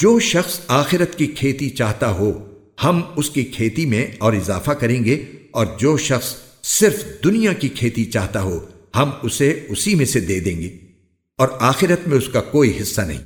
جو شخص آخرت کی کھیتی چاہتا ہو، ہم اس کی کھیتی میں اور اضافہ کریں گے، اور جو شخص صرف دنیا کی کھیتی چاہتا ہو، ہم اسے اسی میں سے دے دیں گے۔ اور آخرت میں اس کا کوئی حصہ نہیں۔